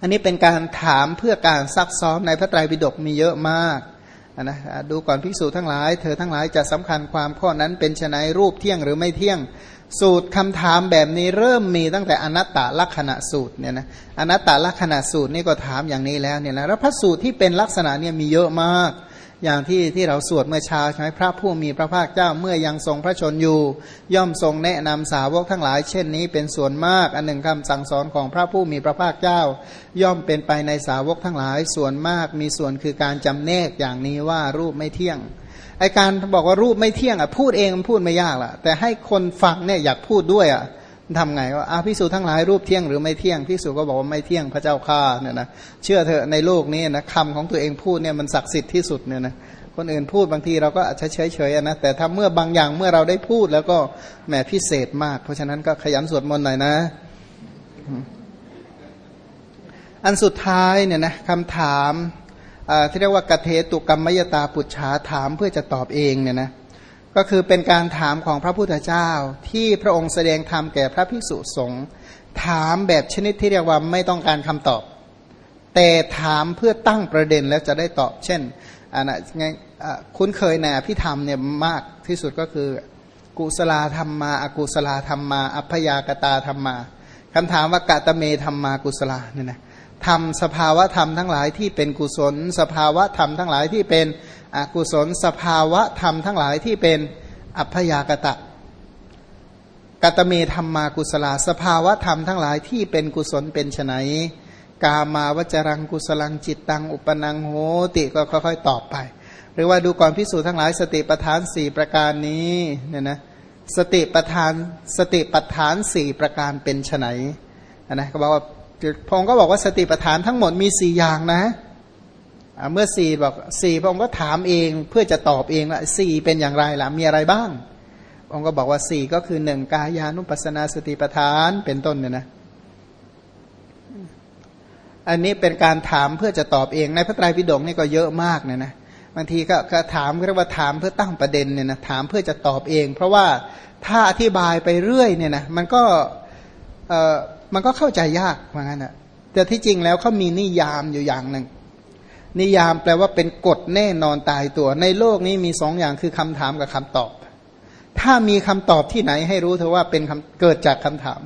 อันนี้เป็นการถามเพื่อการซักซ้อมในพระไตรปิฎกมีเยอะมากนะดูก่อนภิกษุทั้งหลาย เธอทั้งหลายจะสำคัญความข้อนั้นเป็นชนรูปเที่ยงหรือไม่เที่ยง สูตรคำถามแบบนี้เริ่มมีตั้งแต่อนัตตลักษณะสูตรเนี่ยนะอนัตตลักษณะสูตรนี่ก็ถามอย่างนี้แล้วเนี่ยนะแล้วพระสูตรที่เป็นลักษณะเนี่ยมีเยอะมาก อย่างที่ที่เราสวดเมื่อเช้าใช่ไหมพระผู้มีพระภาคเจ้าเมื่อยังทรงพระชนอยู่ ย่อมทรงแนะนำสาวกทั้งหลาย เช่นนี้เป็นส่วนมากอันหนึ่งคำสั่งสอนของพระผู้มีพระภาคเจ้า ย่อมเป็นไปในสาวกทั้งหลาย ส่วนมากมีส่วนคือการจำแนกอย่างนี้ว่ารูปไม่เที่ยงไอการบอกว่ารูปไม่เที่ยงอะพูดเองมันพูดไม่ยากละแต่ให้คนฟังเนี่ยอยากพูดด้วยอะ ทำไงว่าอาพิสูจทั้งหลายรูปเที่ยงหรือไม่เที่ยงพิสูจก็บอกว่าไม่เที่ยงพระเจ้าข้าเนี่ยนะเชื่อเถอะในโลกนี้นะคำของตัวเองพูดเนี่ยมันศักดิ์สิทธิ์ที่สุดเนี่ยนะคนอื่นพูดบางทีเราก็อาจจะเฉยเฉยนะแต่ถ้าเมื่อบางอย่างเมื่อเราได้พูดแล้วก็แหมพิเศษมาก เพราะฉะนั้นก็ขยันสวดมนต์หน่อยนะ อันสุดท้ายเนี่ยนะคำถามที่เรียกว่ากเทตุกรรมยตาปุจฉาถามเพื่อจะตอบเองเนี่ยนะ ก็คือเป็นการถามของพระพุทธเจ้าที่พระองค์แสดงธรรมแก่พระภิกษุสงฆ์ถามแบบชนิดที่เรียกว่าไม่ต้องการคำตอบ แต่ถามเพื่อตั้งประเด็นแล้วจะได้ตอบ เช่นอันนั้นคุ้นเคยในพิธรรมเนี่ยมากที่สุดก็คือ กุศลธรรมมาอากุศลธรรมมา อัพยากตาธรรมมาคำถามว่ากะตะเมธรรมมากุศลเนี่ยนะทำสภาวะธรรมทั้งหลายที่เป็นกุศล สภาวะธรรมทั้งหลายที่เป็น อกุศลสภาวะธรรมทั้งหลายที่เป็นอัพยากตะกตเมธรรมากุศลาสภาวะธรรมทั้งหลายที่เป็นกุศลเป็นไนกามาวจรังกุศลังจิตตังอุปนังโหติก็ค่อยๆตอบไป หรือว่าดูก่อนพิสูจน์ทั้งหลายสติปทานสี่ประการนี้เนี่ยนะสติปทานสติปทานสี่ประการเป็นไนนะก็บอกว่าพงก็บอกว่าสติปทานทั้งหมดมีสี่อย่างนะ เมื่อสี่บอกสี่พระองค์ก็ถามเองเพื่อจะตอบเองว่าสี่เป็นอย่างไรล่ะมีอะไรบ้าง องค์ก็บอกว่าสี่ก็คือหนึ่งกายานุปัสนาสติปทานเป็นต้นเนี่ยนะอันนี้เป็นการถามเพื่อจะตอบเองในพระไตรปิฎกนี่ก็เยอะมากเนี่ยนะบางทีก็ถามเรียกว่าถามเพื่อตั้งประเด็นเนี่ยนะถามเพื่อจะตอบเอง เพราะว่าถ้าอธิบายไปเรื่อยเนี่ยนะมันก็เออมันก็เข้าใจยากเหมือนกันนะแต่ที่จริงแล้วเขามีนิยามอยู่อย่างหนึ่ง นิยามแปลว่าเป็นกฎแน่นอนตายตัว ในโลกนี้มีสองอย่างคือคำถามกับคำตอบ ถ้ามีคำตอบที่ไหนให้รู้เถอะว่าเป็นคำเกิดจากคำถาม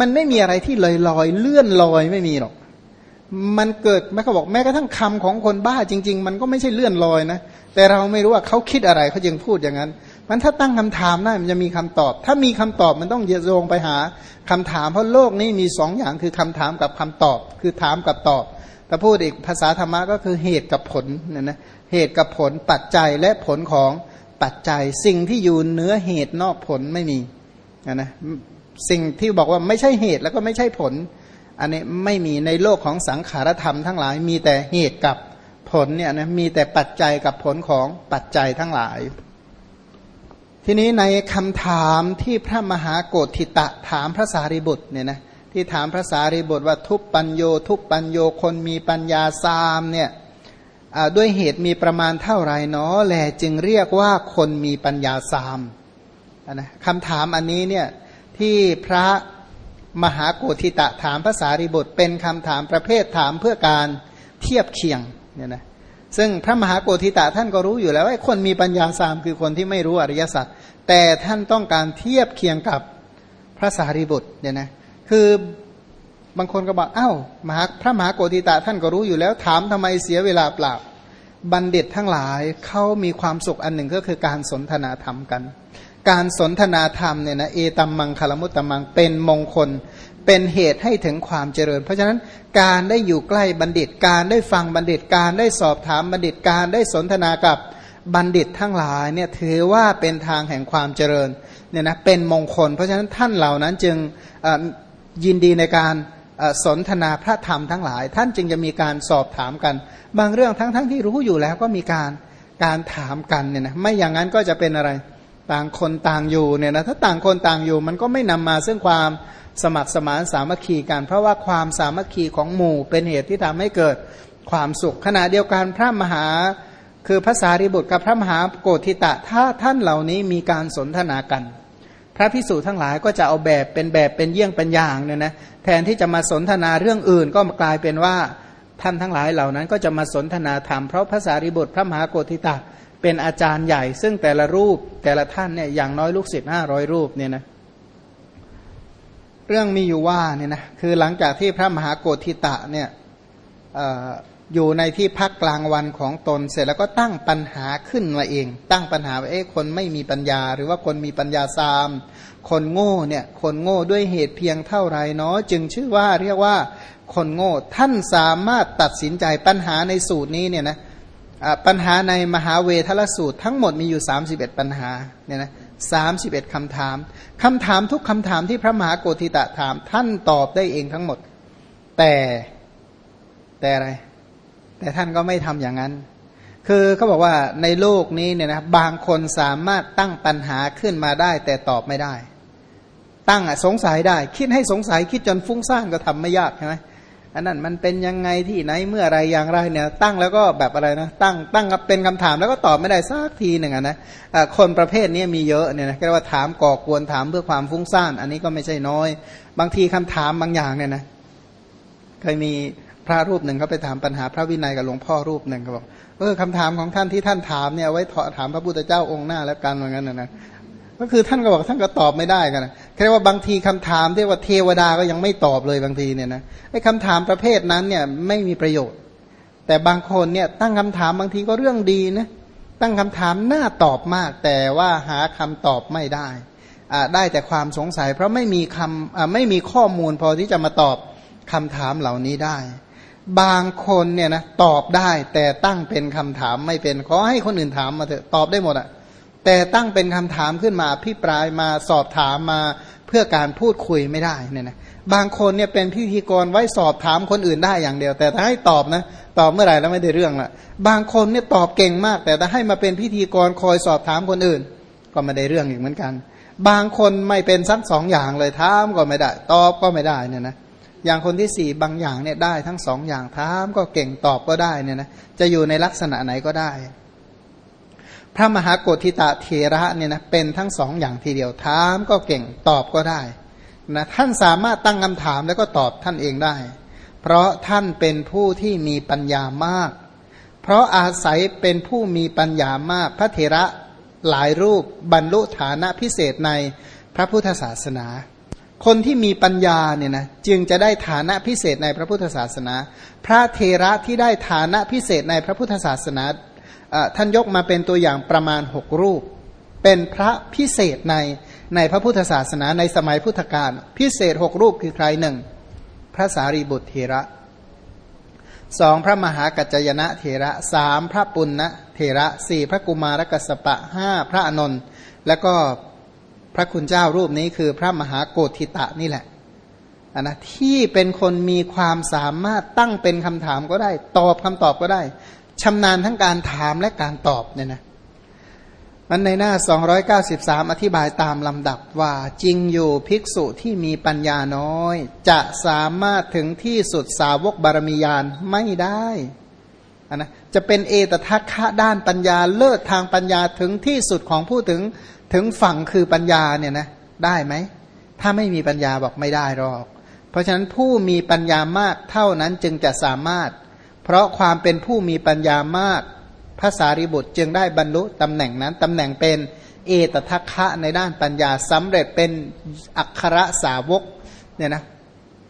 มันไม่มีอะไรที่ลอยลอยเลื่อนลอยไม่มีหรอก มันเกิดแม้เขาบอกแม้กระทั่งคำของคนบ้าจริง ๆ มันก็ไม่ใช่เลื่อนลอยนะ แต่เราไม่รู้ว่าเขาคิดอะไรเขาจึงพูดอย่างนั้น มันถ้าตั้งคำถามได้มันจะมีคำตอบ ถ้ามีคำตอบมันต้องโยงไปหาคำถาม เพราะโลกนี้มีสองอย่างคือคำถามกับคำตอบ คือถามกับตอบแต่พูดอีกภาษาธรรมะก็คือเหตุกับผลเนี่ยนะเหตุกับผลปัจจัยและผลของปัจจัย สิ่งที่อยู่เนื้อเหตุนอกผลไม่มีนะสิ่งที่บอกว่าไม่ใช่เหตุแล้วก็ไม่ใช่ผล อันนี้ไม่มีในโลกของสังขารธรรมทั้งหลาย มีแต่เหตุกับผลเนี่ยนะมีแต่ปัจจัยกับผลของปัจจัยทั้งหลาย ทีนี้ในคำถามที่พระมหาโกธิตะถามพระสารีบุตรเนี่ยนะที่ถามพระสารีบุตรว่าทุปปัญโยทุปปัญโยคนมีปัญญาสามเนี่ยด้วยเหตุมีประมาณเท่าไรเนาะแลจึงเรียกว่าคนมีปัญญาสามนะคำถามอันนี้เนี่ยที่พระมหาโกธิตะถามภาษาริบุตรเป็นคำถามประเภทถามเพื่อการเทียบเคียงเนี่ยนะ ซึ่งพระมหาโกธิตะท่านก็รู้อยู่แล้วว่าคนมีปัญญาสามคือคนที่ไม่รู้อริยสัจแต่ท่านต้องการเทียบเคียงกับพระสารีบุตรเนี่ยนะคือบางคนก็บอกอา้าวมหาพระมหาโกธิตะท่านก็รู้อยู่แล้วถามทำไมเสียเวลาเปล่าบัณฑิตทั้งหลายเขามีความสุขอันหนึ่งก็คือการสนทนาธรรมกัน การสนทนาธรรมเนี่ยนะเอตัมมังคลมุตตมังเป็นมงคล เป็นเหตุให้ถึงความเจริญ เพราะฉะนั้นการได้อยู่ใกล้บัณฑิตการได้ฟังบัณฑิตการได้สอบถามบัณฑิตการได้สนทนากับบัณฑิตทั้งหลายเนี่ยถือว่าเป็นทางแห่งความเจริญเนี่ยนะเป็นมงคล เพราะฉะนั้นท่านเหล่านั้นจึงยินดีในการสนทนาพระธรรมทั้งหลาย ท่านจึงจะมีการสอบถามกัน บางเรื่องทั้งๆทที่รู้อยู่แล้วก็มีการการถามกันเนี่ยนะไม่อย่างนั้นก็จะเป็นอะไร ต่างคนต่างอยู่เนี่ยนะถ้าต่างคนต่างอยู่มันก็ไม่นำมาซึ่งความ สมัครสมานสามัคคีกัน เพราะว่าความสามัคคีของหมู่เป็นเหตุที่ทำให้เกิดความสุขขณะเดียวกันพระมหาคือภาษาริบุตรกับพระมหาโกธิตะถ้าท่านเหล่านี้มีการสนทนากัน พระพิสุทั้งหลายก็จะเอาแบบเป็นแบบเป็นเยี่ยงเป็นอย่างเนี่ยนะแทนที่จะมาสนทนาเรื่องอื่นก็กลายเป็นว่าท่านทั้งหลายเหล่านั้นก็จะมาสนทนาธรรมเพราะพระสารีบุตรพระมหาโกธิตะเป็นอาจารย์ใหญ่ ซึ่งแต่ละรูปแต่ละท่านเนี่ยอย่างน้อยลูกศิษย์ห้าร้อยรูปเนี่ยนะ เรื่องมีอยู่ว่าเนี่ยนะคือหลังจากที่พระมหาโกธิตะเนี่ยอยู่ในที่พักกลางวันของตนเสร็จแล้วก็ตั้งปัญหาขึ้นมาเอง ตั้งปัญหาว่าเอ๊ะคนไม่มีปัญญา หรือว่าคนมีปัญญาซาม คนโง่เนี่ยคนโง่ด้วยเหตุเพียงเท่าไรเนาะจึงชื่อว่าเรียกว่าคนโง่ท่านสามารถตัดสินใจปัญหาในสูตรนี้เนี่ยนะปัญหาในมหาเวทลสูตรทั้งหมดมีอยู่ 31 ปัญหาเนี่ยนะ สามสิบเอ็ดคำถามคำถามทุกคำถามที่พระมหาโกธิตะถามท่านตอบได้เองทั้งหมด แต่แต่อะไร แต่ท่านก็ไม่ทำอย่างนั้น คือเขาบอกว่าในโลกนี้เนี่ยนะบางคนสามารถตั้งปัญหาขึ้นมาได้ แต่ตอบไม่ได้ ตั้งสงสัยได้ คิดให้สงสัยคิดจนฟุ้งซ่านก็ทำไม่ยากใช่ไหม อันนั้นมันเป็นยังไงที่ไหนเมื่อไรอย่างไรเนี่ยตั้งแล้วก็แบบอะไรนะตั้งตั้งเป็นคำถามแล้วก็ตอบไม่ได้สักทีหนึ่งนะคนประเภทนี้มีเยอะเนี่ยนะเรียกว่าถามก่อกวนถามเพื่อความฟุ้งซ่าน อันนี้ก็ไม่ใช่น้อย บางทีคำถามบางอย่างเนี่ยนะเคยมีพระรูปหนึ่งเขาไปถามปัญหาพระวินัยกับหลวงพ่อรูปหนึ่งเขาบอกเออคำถามของท่านที่ท่านถามเนี่ยไว้ถามพระพุทธเจ้าองค์หน้าแล้วกันเหมือนกันนนะ ก็คือท่านก็บอกท่านก็ตอบไม่ได้กันนะแค่ว่าบางทีคำถามที่ว่าเทวดาก็ยังไม่ตอบเลยบางทีเนี่ยนะไอ้คำถามประเภทนั้นเนี่ยไม่มีประโยชน์ แต่บางคนเนี่ยตั้งคำถามบางทีก็เรื่องดีนะตั้งคำถามน่าตอบมาก แต่ว่าหาคำตอบไม่ได้ได้แต่ความสงสัย เพราะไม่มีคำไม่มีข้อมูลพอที่จะมาตอบคำถามเหล่านี้ได้ บางคนเนี่ยนะตอบได้แต่ตั้งเป็นคำถามไม่เป็นขอให้คนอื่นถามมาเถอะตอบได้หมดอะ แต่ตั้งเป็นคำถามขึ้นมาพี่ปรายมาสอบถามมาเพื่อการพูดคุยไม่ได้เนี่ยนะบางคนเนี่ยเป็นพิธีกรไว้สอบถามคนอื่นได้อย่างเดียว แต่ถ้าให้ตอบนะตอบเมื่อไหร่แล้วไม่ได้เรื่องละบางคนเนี่ยตอบเก่งมาก แต่ถ้าให้มาเป็นพิธีกรคอยสอบถามคนอื่น ก็ไม่ได้เรื่องอีกเหมือนกัน บางคนไม่เป็นสักสองอย่างเลยถามก็ไม่ได้ ตอบก็ไม่ได้เนี่ยนะอย่างคนที่สี่บางอย่างเนี่ยได้ทั้งสองอย่างถามก็เก่งตอบก็ได้เนี่ยนะจะอยู่ในลักษณะไหนก็ได้ พระมหากธิตาเทระเนี่ยนะเป็นทั้งสองอย่างทีเดียวถามก็เก่งตอบก็ได้นะท่านสามารถตั้งคำถามแล้วก็ตอบท่านเองได้ เพราะท่านเป็นผู้ที่มีปัญญามาก เพราะอาศัยเป็นผู้มีปัญญามาก พระเทระหลายรูปบรรลุฐานะพิเศษในพระพุทธศาสนา คนที่มีปัญญาเนี่ยนะจึงจะได้ฐานะพิเศษในพระพุทธศาสนา พระเทระที่ได้ฐานะพิเศษในพระพุทธศาสนา ท่านยกมาเป็นตัวอย่างประมาณหกรูป เป็นพระพิเศษในในพระพุทธศาสนาในสมัยพุทธกาลพิเศษหกรูปคือใครหนึ่งพระสารีบุตรเทระสองพระมหากัจจยนะเทระสามพระปุณณะเทระสี่พระกุมารกัสปะห้าพระอนนท์แล้วก็พระคุณเจ้ารูปนี้คือพระมหาโกธิตะนี่แหละนนะที่เป็นคนมีความสามารถตั้งเป็นคำถามก็ได้ ตอบคำตอบก็ได้ ชำนาญทั้งการถามและการตอบเนี่ยนะมันในหน้า 293 อธิบายตามลำดับว่าจริงอยู่ภิกษุที่มีปัญญาน้อย จะสามารถถึงที่สุดสาวกบารมียานไม่ได้นะจะเป็นเอตทัคคะด้านปัญญาเลิศทางปัญญาถึงที่สุดของผู้ถึงถึงฝั่งคือปัญญาเนี่ยนะได้ไหม ถ้าไม่มีปัญญาบอกไม่ได้หรอก เพราะฉะนั้นผู้มีปัญญามากเท่านั้นจึงจะสามารถ เพราะความเป็นผู้มีปัญญามากภาษาริบุตรจึงได้บรรลุตำแหน่งนั้นตำแหน่งเป็นเอตทัคคะในด้านปัญญาสำเร็จเป็นอัครสาวกเนี่ยนะ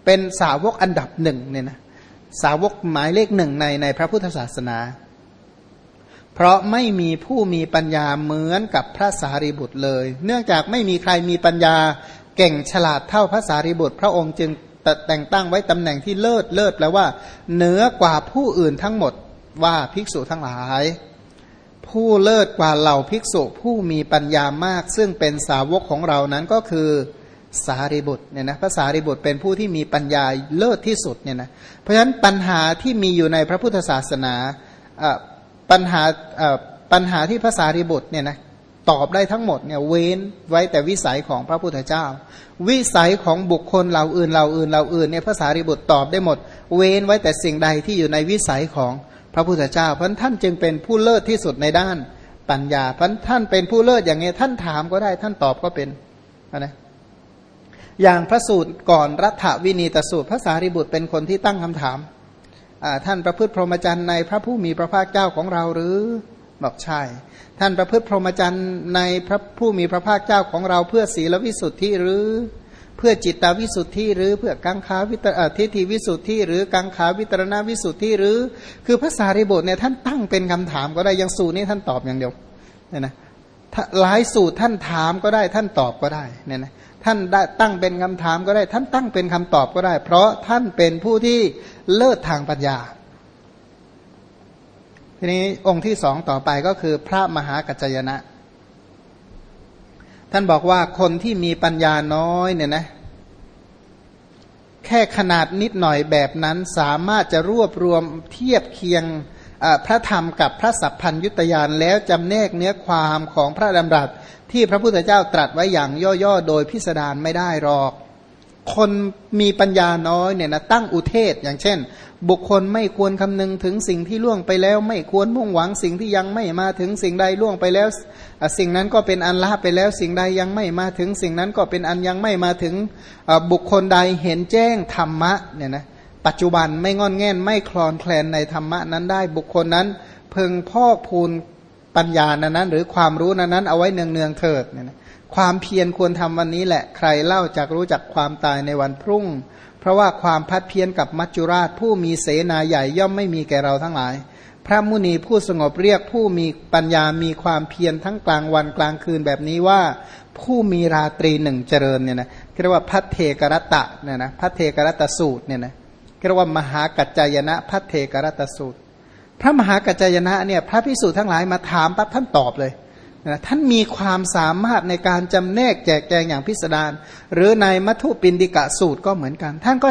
เป็นสาวกอันดับหนึ่งเนี่ยนะสาวกหมายเลขหนึ่งในในพระพุทธศาสนา เพราะไม่มีผู้มีปัญญาเหมือนกับพระสารีบุตรเลย เนื่องจากไม่มีใครมีปัญญาเก่งฉลาดเท่าพระสารีบุตร พระองค์จึง แต่งตั้งไว้ตำแหน่งที่เลิศเลิศแปลว่า เหนือกว่าผู้อื่นทั้งหมดว่าภิกษุทั้งหลาย ผู้เลิศกว่าเหล่าภิกษุผู้มีปัญญามาก ซึ่งเป็นสาวกของเรานั้นก็คือสารีบุตรเนี่ยนะพระสารีบุตรเป็นผู้ที่มีปัญญาเลิศที่สุดเนี่ยนะเพราะฉะนั้นปัญหาที่มีอยู่ในพระพุทธศาสนาปัญหาปัญหาที่พระสารีบุตรเนี่ยนะ ตอบได้ทั้งหมดเนี่ยเว้นไว้แต่วิสัยของพระพุทธเจ้า วิสัยของบุคคลเหล่าอื่นเหล่าอื่นเหล่าอื่นเนี่ยภาษาริบุตรตอบได้หมด เว้นไว้แต่สิ่งใดที่อยู่ในวิสัยของพระพุทธเจ้า เพราะท่านจึงเป็นผู้เลิศที่สุดในด้านปัญญาเพราะท่านเป็นผู้เลิศอย่างนี้ท่านถามก็ได้ท่านตอบก็เป็นนะอย่างพระสูตรก่อนรัฐวินีตสูตรพระสารีบุตรเป็นคนที่ตั้งคำถามท่านประพฤติพรหมจรรย์ในพระผู้มีพระภาคเจ้าของเราหรือ บอกใช่ ท่านประพฤติพรหมจรรย์ในพระผู้มีพระภาคเจ้าของเราเพื่อศีลวิสุทธิหรือเพื่อจิตตวิสุทธิหรือเพื่อกังขาวิตรทิฏฐิวิสุทธิหรือกังขาวิตรณวิสุทธิหรือ คือพระสารีบุตรเนี่ยท่านตั้งเป็นคำถามก็ได้ยังสูตรนี้ท่านตอบอย่างเดียวเนี่ยนะหลายสูตรท่านถามก็ได้ท่านตอบก็ได้เนี่ยนะท่านได้ตั้งเป็นคำถามก็ได้ ท่านตั้งเป็นคำตอบก็ได้ เพราะท่านเป็นผู้ที่เลิศทางปัญญา ทีนี้องค์ที่สองต่อไปก็คือพระมหากัจจยนะ ท่านบอกว่าคนที่มีปัญญาน้อยเนี่ยนะแค่ขนาดนิดหน่อยแบบนั้นสามารถจะรวบรวมเทียบเคียงพระธรรมกับพระสัพพัญยุตยานแล้วจำแนกเนื้อความของพระดำรัสที่พระพุทธเจ้าตรัสไว้อย่างย่อๆ โดยพิสดารไม่ได้หรอก คนมีปัญญาน้อยเนี่ยนะตั้งอุเทศอย่างเช่น บุคคลไม่ควรคำนึงถึงสิ่งที่ล่วงไปแล้ว ไม่ควรมุ่งหวังสิ่งที่ยังไม่มาถึงสิ่งใดล่วงไปแล้ว สิ่งนั้นก็เป็นอันละไปแล้ว สิ่งใดยังไม่มาถึง สิ่งนั้นก็เป็นอันยังไม่มาถึงบุคคลใดเห็นแจ้งธรรมะเนี่ยนะปัจจุบันไม่งอนแง่นไม่คลอนแคลนในธรรมะนั้นได้ บุคคลนั้นเพึงพอกพูนปัญญานั้นนั้นหรือความรู้นั้นนั้นเอาไว้เนืองเนืองเถิดเนี่ยนะ ความเพียรควรทำวันนี้แหละใครเล่าจากรู้จักความตายในวันพรุ่ง เพราะว่าความพัดเพียรกับมัจจุราช ผู้มีเสนาใหญ่ย่อมไม่มีแก่เราทั้งหลาย พระมุนีผู้สงบเรียกผู้มีปัญญามีความเพียรทั้งกลางวันกลางคืนแบบนี้ว่า ผู้มีราตรีหนึ่งเจริญเนี่ยนะเรียกว่าพัทเทกรตะเนี่ยนะพัทเทกรตสูตรเนี่ยนะเรียกว่ามหากัจจายนะพัทเทกรตสูตร พระมหากัจจายนะเนี่ยพระพิสุทั้งหลายมาถามปั๊บท่านตอบเลย นะท่านมีความสามารถในการจำแนกแจกแจงอย่างพิสดารหรือในมัทุปินดิกะสูตรก็เหมือนกัน ท่านก็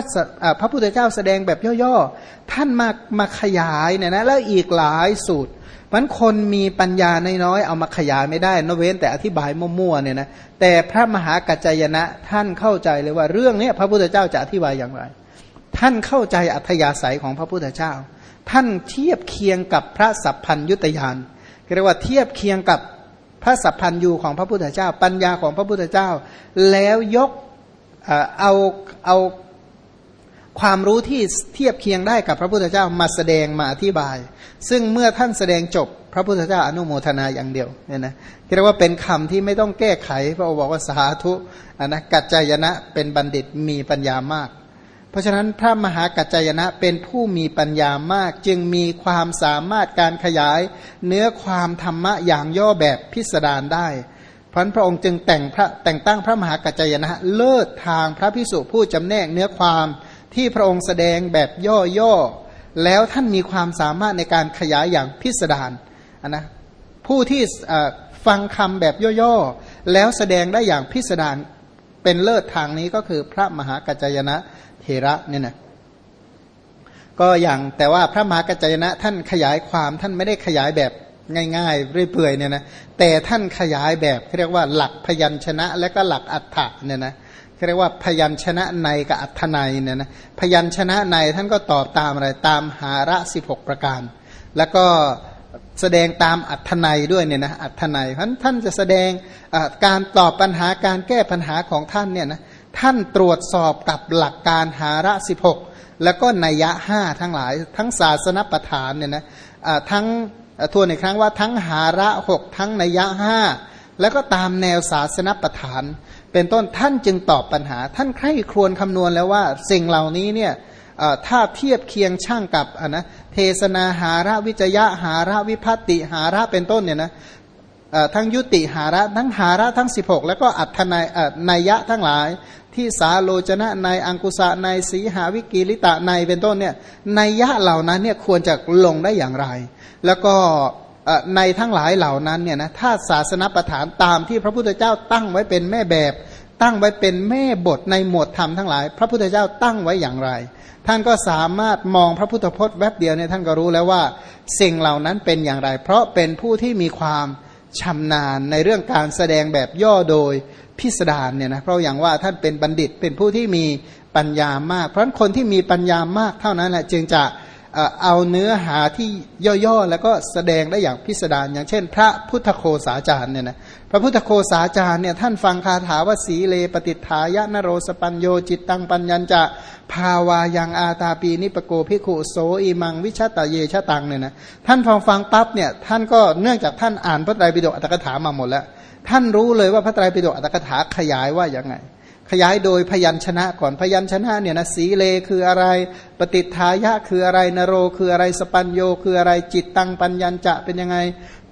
พระพุทธเจ้าแสดงแบบย่อๆ ท่านมามาขยายเนี่ยนะแล้วอีกหลายสูตรมันคนมีปัญญาน้อยๆเอามาขยายไม่ได้นเว้นแต่อธิบายมั่วๆเนี่ยนะแต่พระมหากัจจยนะท่านเข้าใจเลยว่าเรื่องนี้พระพุทธเจ้าจะอธิบายอย่างไร ท่านเข้าใจอัธยาศัยของพระพุทธเจ้า ท่านเทียบเคียงกับพระสัพพัญยุตยานเรียกว่าเทียบเคียงกับ พระสัพพัญยูของพระพุทธเจ้า ปัญญาของพระพุทธเจ้า แล้วยกเอาเอาความรู้ที่เทียบเคียงได้กับพระพุทธเจ้ามาแสดงมาอธิบาย ซึ่งเมื่อท่านแสดงจบพระพุทธเจ้าอนุโมทนาอย่างเดียวเนี่ยนะเรียกว่าเป็นคำที่ไม่ต้องแก้ไขพระองค์บอกว่าสาธุนะกัจจายนะเป็นบัณฑิตมีปัญญามาก เพราะฉะนั้นพระมหากัจจยนะเป็นผู้มีปัญญามาก จึงมีความสามารถการขยายเนื้อความธรรมะอย่างย่อแบบพิสดารได้พระพระองค์จึงแต่งพระแต่งตั้งพระมหากัจจยนะเลิศทางพระพิสุผู้จำแนกเนื้อความที่พระองค์แสดงแบบย่อๆแล้วท่านมีความสามารถในการขยายอย่างพิสดารนนะผู้ที่ฟังคำแบบย่อๆแล้วแสดงได้อย่างพิสดารเป็นเลิศทางนี้ก็คือพระมหากัจจยนะ เทระเนี่ยนะก็อย่างแต่ว่าพระมหากัจจยนะท่านขยายความท่านไม่ได้ขยายแบบง่ายๆเรื่อยๆเนี่ยนะแต่ท่านขยายแบบเรียกว่าหลักพยัญชนะ และก็หลักอัฏฐะเนี่ยนะเรียกว่าพยัญชนะในกับอัฏฐนัยเนี่ยนะพยัญชนะในท่านก็ตอบตามอะไรตามหาระสิหประการ แล้วก็แสดงตามอัธนัยด้วยเนี่ยนะอัธนัยเพราะท่านจะแสดงการตอบปัญหาการแก้ปัญหาของท่านเนี่ยนะ ท่านตรวจสอบกับหลักการหาระสิบหกแล้วก็นัยยะห้าทั้งหลาย ทั้งศาสนประธานเนี่ยนะทั้งทวนอีกครั้งว่าทั้งหาระหกทั้งนัยยะห้าแล้วก็ตามแนวศาสนประธาน เป็นต้นท่านจึงตอบปัญหา ท่านใคร่ครวญคำนวณแล้วว่าสิ่งเหล่านี้เนี่ยถ้าเทียบเคียงช่างกับะนะเทศนาหาระวิจยะหาระวิพัติหาระเป็นต้นเนี่ยนะทั้งยุติหาระทั้งหาระทั้ง 16 แล้วก็อัตนายนัยยะทั้งหลาย ที่สาโลจนะในอังกุสะในสีหาวิกิริตะในเป็นต้นเนี่ยในยยะเหล่านั้นเนี่ยควรจะลงได้อย่างไร แล้วก็ในทั้งหลายเหล่านั้นเนี่ยนะถ้าศาสนประฐานตามที่พระพุทธเจ้าตั้งไว้เป็นแม่แบบ ตั้งไว้เป็นแม่บทในหมวดธรรมทั้งหลาย พระพุทธเจ้าตั้งไว้อย่างไร ท่านก็สามารถมองพระพุทธพจน์แวบเดียวเนี่ยท่านก็รู้แล้วว่าสิ่งเหล่านั้นเป็นอย่างไร เพราะเป็นผู้ที่มีความ ชำนาญในเรื่องการแสดงแบบย่อโดยพิสดารเนี่ยนะเพราะอย่างว่าท่านเป็นบัณฑิตเป็นผู้ที่มีปัญญามาก เพราะคนที่มีปัญญามากเท่านั้นแหละจึงจะ เอาเนื้อหาที่ย่อๆ แล้วก็แสดงได้อย่างพิสดารอย่างเช่น พระพุทธโคสาจารย์เนี่ยนะพระพุทธโคสาจารย์เนี่ยท่านฟังคาถาว่าสีเลปฏิฐายะนโรสปัญโยจิตตังปัญญัญจะภาวายังอาตาปีนิปโกพิขุโสอีมังวิชตะเยชะตังเนี่ยนะท่านฟังฟังปั๊บเนี่ยท่านก็เนื่องจากท่านอ่านพระไตรปิฎกอัตถกถามาหมดแล้ว ท่านรู้เลยว่าพระไตรปิฎกอัตถกถาขยายว่าอย่างไง ขยายโดยพยัญชนะก่อนพยัญชนะเนี่ยนะสีเลคืออะไร ปฏิทายะคืออะไรนโรคืออะไรสปัญโยคืออะไรจิตตังปัญญัญจะเป็นยังไง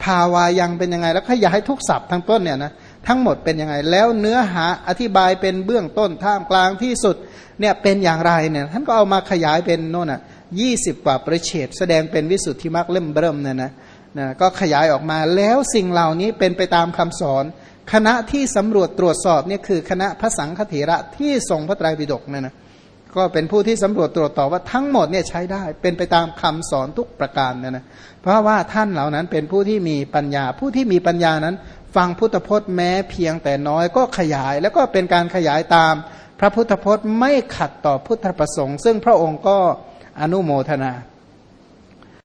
ภาวายังเป็นยังไง แล้วขยายทุกศัพท์ทั้งต้นเนี่ยนะทั้งหมดเป็นยังไง แล้วเนื้อหาอธิบายเป็นเบื้องต้นท่ามกลางที่สุดเนี่ยเป็นอย่างไรเนี่ยท่านก็เอามาขยายเป็นโน่นอะยี่สิบกว่าประเฉดแสดงเป็นวิสุทธิมรรคเล่มเบิ่มเนี่ยนะนะก็ขยายออกมาแล้วสิ่งเหล่านี้เป็นไปตามคำสอน คณะที่สำรวจตรวจสอบเนี่ยคือคณะพระสังฆเถระที่ทรงพระไตรปิฎกเนี่ยนะก็เป็นผู้ที่สำรวจตรวจสอบว่าทั้งหมดเนี่ยใช้ได้ เป็นไปตามคำสอนทุกประการเนี่ยนะเพราะว่าท่านเหล่านั้นเป็นผู้ที่มีปัญญา ผู้ที่มีปัญญานั้น ฟังพุทธพจน์แม้เพียงแต่น้อยก็ขยาย แล้วก็เป็นการขยายตาม พระพุทธพจน์ไม่ขัดต่อพุทธประสงค์ ซึ่งพระองค์ก็อนุโมทนา